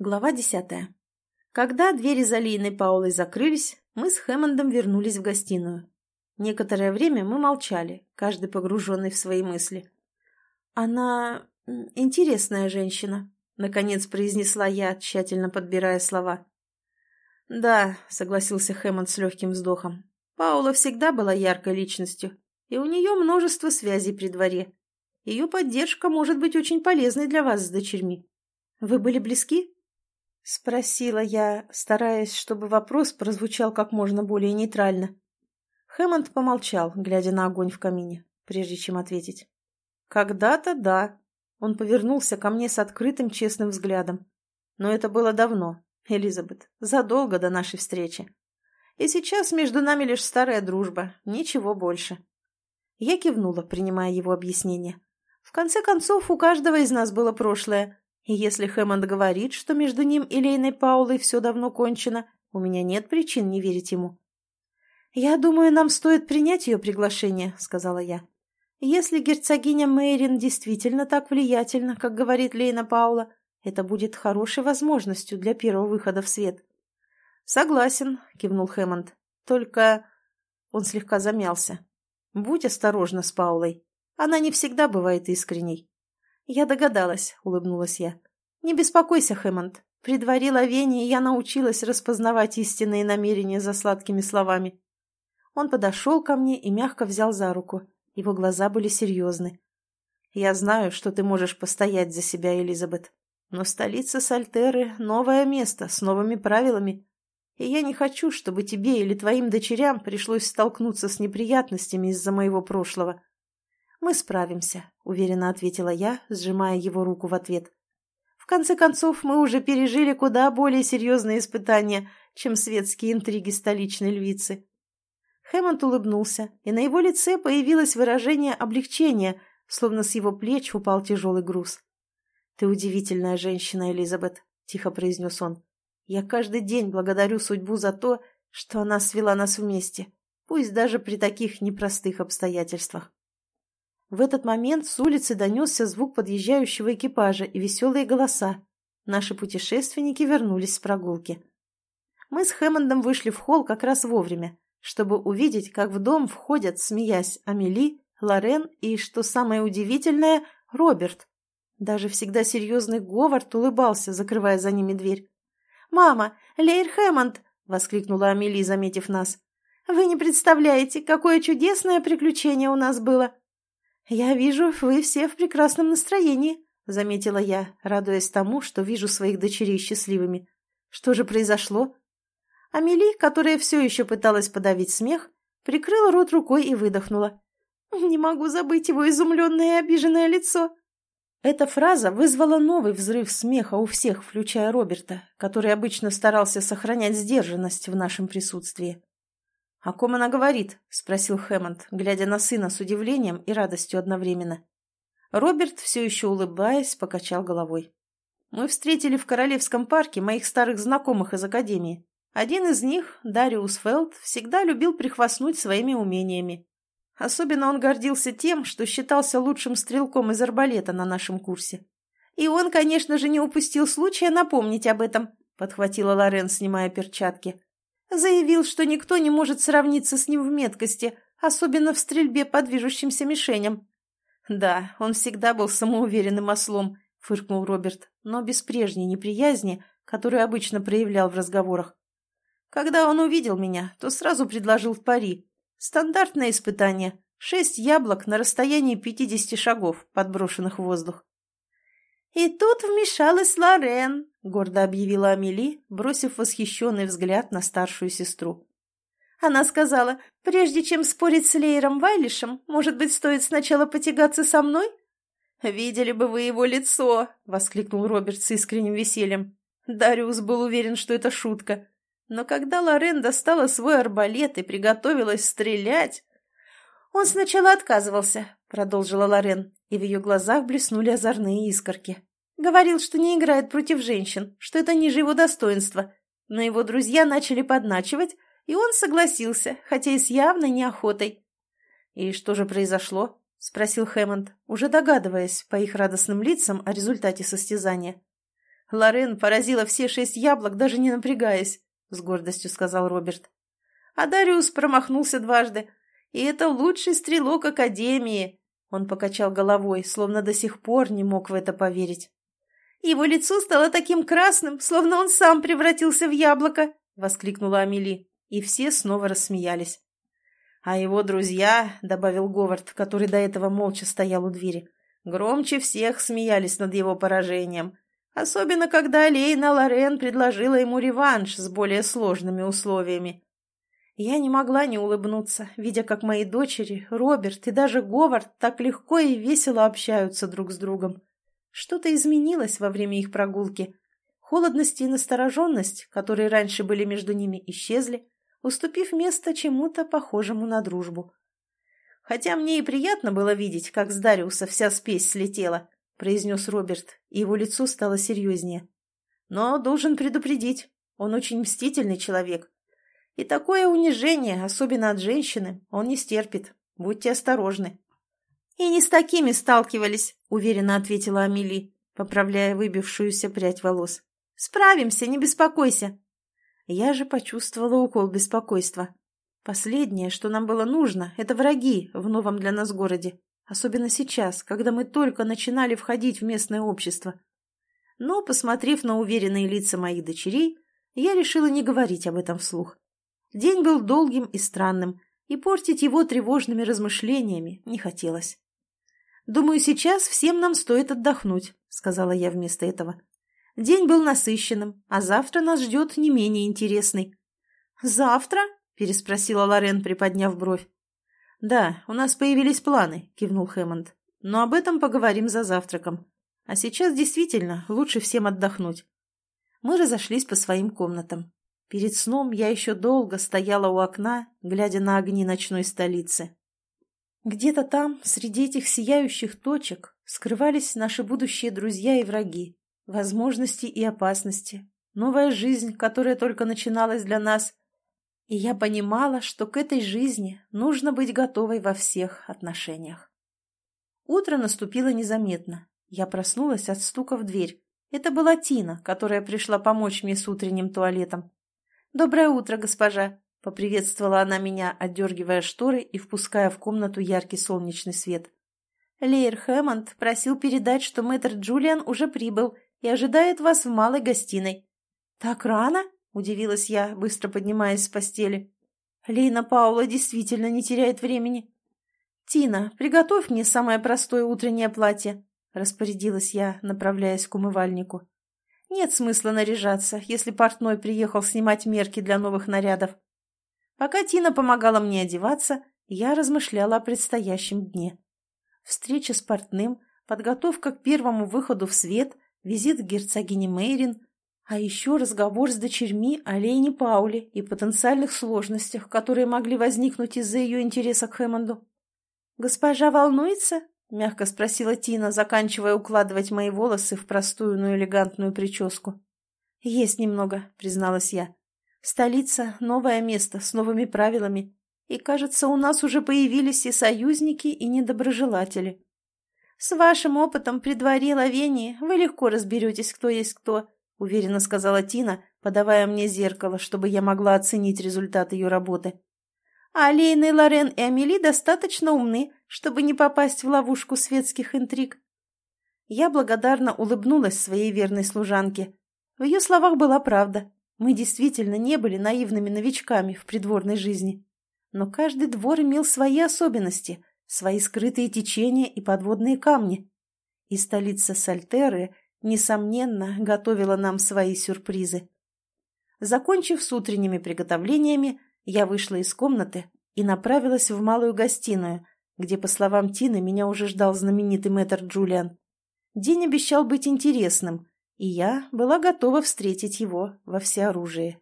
Глава десятая. Когда двери за Линой Паулой закрылись, мы с Хэммондом вернулись в гостиную. Некоторое время мы молчали, каждый погруженный в свои мысли. «Она интересная женщина», — наконец произнесла я, тщательно подбирая слова. «Да», — согласился Хэммонд с легким вздохом. «Паула всегда была яркой личностью, и у нее множество связей при дворе. Ее поддержка может быть очень полезной для вас с дочерьми. Вы были близки?» — спросила я, стараясь, чтобы вопрос прозвучал как можно более нейтрально. Хэммонд помолчал, глядя на огонь в камине, прежде чем ответить. «Когда-то да». Он повернулся ко мне с открытым честным взглядом. Но это было давно, Элизабет, задолго до нашей встречи. И сейчас между нами лишь старая дружба, ничего больше. Я кивнула, принимая его объяснение. В конце концов, у каждого из нас было прошлое, и если Хэммонд говорит, что между ним и Лейной Паулой все давно кончено, у меня нет причин не верить ему. «Я думаю, нам стоит принять ее приглашение», — сказала я. «Если герцогиня Мейрин действительно так влиятельна, как говорит Лейна Паула, это будет хорошей возможностью для первого выхода в свет». «Согласен», — кивнул Хэммонд. «Только...» Он слегка замялся. «Будь осторожна с Паулой. Она не всегда бывает искренней. «Я догадалась», — улыбнулась я. «Не беспокойся, Хэммонд. При дворе Лавении я научилась распознавать истинные намерения за сладкими словами». Он подошел ко мне и мягко взял за руку. Его глаза были серьезны. «Я знаю, что ты можешь постоять за себя, Элизабет. Но столица Сальтеры — новое место, с новыми правилами. И я не хочу, чтобы тебе или твоим дочерям пришлось столкнуться с неприятностями из-за моего прошлого. «Мы справимся», — уверенно ответила я, сжимая его руку в ответ. «В конце концов, мы уже пережили куда более серьезные испытания, чем светские интриги столичной львицы». Хэммонд улыбнулся, и на его лице появилось выражение облегчения, словно с его плеч упал тяжелый груз. «Ты удивительная женщина, Элизабет», — тихо произнес он. «Я каждый день благодарю судьбу за то, что она свела нас вместе, пусть даже при таких непростых обстоятельствах». В этот момент с улицы донесся звук подъезжающего экипажа и веселые голоса. Наши путешественники вернулись с прогулки. Мы с Хэммондом вышли в холл как раз вовремя, чтобы увидеть, как в дом входят, смеясь, Амели, Лорен и, что самое удивительное, Роберт. Даже всегда серьезный Говард улыбался, закрывая за ними дверь. «Мама, Лейр Хэммонд!» — воскликнула Амели, заметив нас. «Вы не представляете, какое чудесное приключение у нас было!» «Я вижу, вы все в прекрасном настроении», — заметила я, радуясь тому, что вижу своих дочерей счастливыми. «Что же произошло?» Амели, которая все еще пыталась подавить смех, прикрыла рот рукой и выдохнула. «Не могу забыть его изумленное и обиженное лицо». Эта фраза вызвала новый взрыв смеха у всех, включая Роберта, который обычно старался сохранять сдержанность в нашем присутствии. «О ком она говорит?» — спросил Хэммонд, глядя на сына с удивлением и радостью одновременно. Роберт, все еще улыбаясь, покачал головой. «Мы встретили в Королевском парке моих старых знакомых из Академии. Один из них, Дариус Фелд, всегда любил прихвастнуть своими умениями. Особенно он гордился тем, что считался лучшим стрелком из арбалета на нашем курсе. И он, конечно же, не упустил случая напомнить об этом», — подхватила Лорен, снимая перчатки. Заявил, что никто не может сравниться с ним в меткости, особенно в стрельбе по движущимся мишеням. «Да, он всегда был самоуверенным ослом», — фыркнул Роберт, но без прежней неприязни, которую обычно проявлял в разговорах. «Когда он увидел меня, то сразу предложил в пари. Стандартное испытание. Шесть яблок на расстоянии пятидесяти шагов, подброшенных в воздух. «И тут вмешалась Лорен», — гордо объявила Амели, бросив восхищенный взгляд на старшую сестру. Она сказала, прежде чем спорить с Лейером Вайлишем, может быть, стоит сначала потягаться со мной? «Видели бы вы его лицо!» — воскликнул Роберт с искренним весельем. Дариус был уверен, что это шутка. Но когда Лорен достала свой арбалет и приготовилась стрелять... «Он сначала отказывался», — продолжила Лорен, и в ее глазах блеснули озорные искорки. Говорил, что не играет против женщин, что это ниже его достоинства. Но его друзья начали подначивать, и он согласился, хотя и с явной неохотой. «И что же произошло?» — спросил Хэммонд, уже догадываясь по их радостным лицам о результате состязания. Лорен поразила все шесть яблок, даже не напрягаясь, — с гордостью сказал Роберт. А Дариус промахнулся дважды. И это лучший стрелок Академии. Он покачал головой, словно до сих пор не мог в это поверить. Его лицо стало таким красным, словно он сам превратился в яблоко, — воскликнула Амели, и все снова рассмеялись. А его друзья, — добавил Говард, который до этого молча стоял у двери, — громче всех смеялись над его поражением. Особенно, когда Лейна Лорен предложила ему реванш с более сложными условиями. Я не могла не улыбнуться, видя, как мои дочери, Роберт и даже Говард так легко и весело общаются друг с другом. Что-то изменилось во время их прогулки. Холодность и настороженность, которые раньше были между ними, исчезли, уступив место чему-то похожему на дружбу. Хотя мне и приятно было видеть, как с Дариуса вся спесь слетела, произнес Роберт, и его лицо стало серьезнее. Но должен предупредить, он очень мстительный человек. И такое унижение, особенно от женщины, он не стерпит. Будьте осторожны. «И не с такими сталкивались», — уверенно ответила Амели, поправляя выбившуюся прядь волос. «Справимся, не беспокойся». Я же почувствовала укол беспокойства. Последнее, что нам было нужно, это враги в новом для нас городе. Особенно сейчас, когда мы только начинали входить в местное общество. Но, посмотрев на уверенные лица моих дочерей, я решила не говорить об этом вслух. День был долгим и странным, и портить его тревожными размышлениями не хотелось. «Думаю, сейчас всем нам стоит отдохнуть», — сказала я вместо этого. День был насыщенным, а завтра нас ждет не менее интересный. «Завтра?» — переспросила Лорен, приподняв бровь. «Да, у нас появились планы», — кивнул Хэммонд. «Но об этом поговорим за завтраком. А сейчас действительно лучше всем отдохнуть». Мы разошлись по своим комнатам. Перед сном я еще долго стояла у окна, глядя на огни ночной столицы. Где-то там, среди этих сияющих точек, скрывались наши будущие друзья и враги возможности и опасности, новая жизнь, которая только начиналась для нас. И я понимала, что к этой жизни нужно быть готовой во всех отношениях. Утро наступило незаметно. Я проснулась от стука в дверь. Это была Тина, которая пришла помочь мне с утренним туалетом. «Доброе утро, госпожа!» — поприветствовала она меня, отдергивая шторы и впуская в комнату яркий солнечный свет. Лейер Хэммонд просил передать, что мэтр Джулиан уже прибыл и ожидает вас в малой гостиной». «Так рано?» – удивилась я, быстро поднимаясь с постели. Лейна Паула действительно не теряет времени. «Тина, приготовь мне самое простое утреннее платье», – распорядилась я, направляясь к умывальнику. «Нет смысла наряжаться, если портной приехал снимать мерки для новых нарядов». Пока Тина помогала мне одеваться, я размышляла о предстоящем дне. Встреча с портным, подготовка к первому выходу в свет – визит к герцогине Мейрин, а еще разговор с дочерьми о Лейне Пауле и потенциальных сложностях, которые могли возникнуть из-за ее интереса к Хэммонду. «Госпожа волнуется?» — мягко спросила Тина, заканчивая укладывать мои волосы в простую, но элегантную прическу. «Есть немного», — призналась я. «Столица — новое место с новыми правилами, и, кажется, у нас уже появились и союзники, и недоброжелатели». «С вашим опытом при дворе Лавении вы легко разберетесь, кто есть кто», — уверенно сказала Тина, подавая мне зеркало, чтобы я могла оценить результат ее работы. «А Лейна, Лорен и Амели достаточно умны, чтобы не попасть в ловушку светских интриг». Я благодарно улыбнулась своей верной служанке. В ее словах была правда. Мы действительно не были наивными новичками в придворной жизни. Но каждый двор имел свои особенности, свои скрытые течения и подводные камни. И столица Сальтеры, несомненно, готовила нам свои сюрпризы. Закончив с утренними приготовлениями, я вышла из комнаты и направилась в малую гостиную, где, по словам Тины, меня уже ждал знаменитый мэтр Джулиан. День обещал быть интересным, и я была готова встретить его во всеоружии.